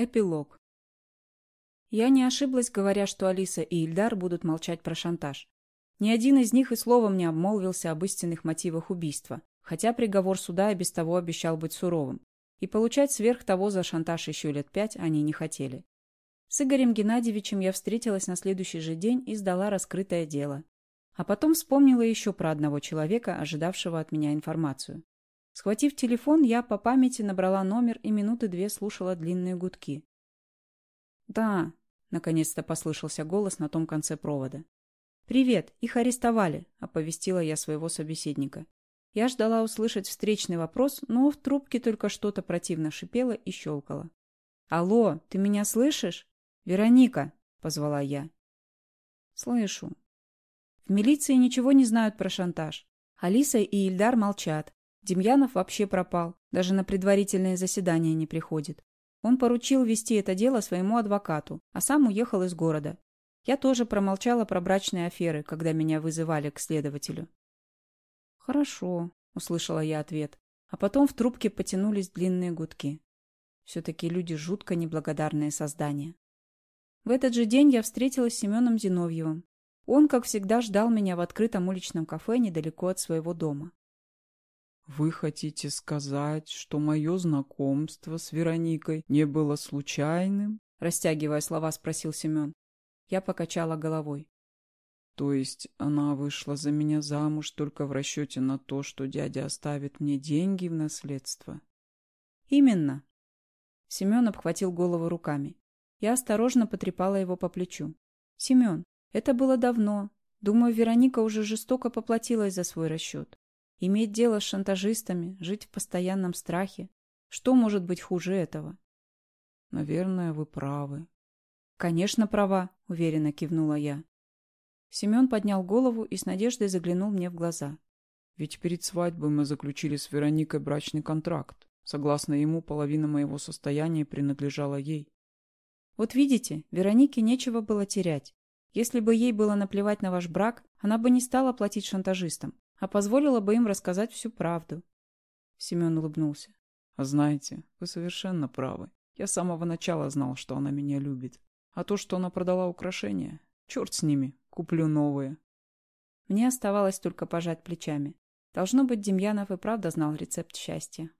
Эпилог. Я не ошиблась, говоря, что Алиса и Ильдар будут молчать про шантаж. Ни один из них и словом не обмолвился об истинных мотивах убийства, хотя приговор суда и без того обещал быть суровым. И получать сверх того за шантаж еще лет пять они не хотели. С Игорем Геннадьевичем я встретилась на следующий же день и сдала раскрытое дело. А потом вспомнила еще про одного человека, ожидавшего от меня информацию. Схватив телефон, я по памяти набрала номер и минуты две слушала длинные гудки. «Да», — наконец-то послышался голос на том конце провода. «Привет, их арестовали», — оповестила я своего собеседника. Я ждала услышать встречный вопрос, но в трубке только что-то противно шипело и щелкало. «Алло, ты меня слышишь?» «Вероника», — позвала я. «Слышу». В милиции ничего не знают про шантаж. Алиса и Ильдар молчат. Демьянов вообще пропал, даже на предварительные заседания не приходит. Он поручил вести это дело своему адвокату, а сам уехал из города. Я тоже промолчала про брачные аферы, когда меня вызывали к следователю. «Хорошо», — услышала я ответ. А потом в трубке потянулись длинные гудки. Все-таки люди жутко неблагодарные создания. В этот же день я встретилась с Семеном Зиновьевым. Он, как всегда, ждал меня в открытом уличном кафе недалеко от своего дома. «Вы хотите сказать, что мое знакомство с Вероникой не было случайным?» Растягивая слова, спросил Семен. Я покачала головой. «То есть она вышла за меня замуж только в расчете на то, что дядя оставит мне деньги в наследство?» «Именно». Семен обхватил голову руками. Я осторожно потрепала его по плечу. «Семен, это было давно. Думаю, Вероника уже жестоко поплатилась за свой расчет. Иметь дело с шантажистами, жить в постоянном страхе. Что может быть хуже этого? Наверное, вы правы. Конечно, права, уверенно кивнула я. Семен поднял голову и с надеждой заглянул мне в глаза. Ведь перед свадьбой мы заключили с Вероникой брачный контракт. Согласно ему, половина моего состояния принадлежала ей. Вот видите, Веронике нечего было терять. Если бы ей было наплевать на ваш брак, она бы не стала платить шантажистам а позволила бы им рассказать всю правду. Семен улыбнулся. А знаете, вы совершенно правы. Я с самого начала знал, что она меня любит. А то, что она продала украшения, черт с ними, куплю новые. Мне оставалось только пожать плечами. Должно быть, Демьянов и правда знал рецепт счастья.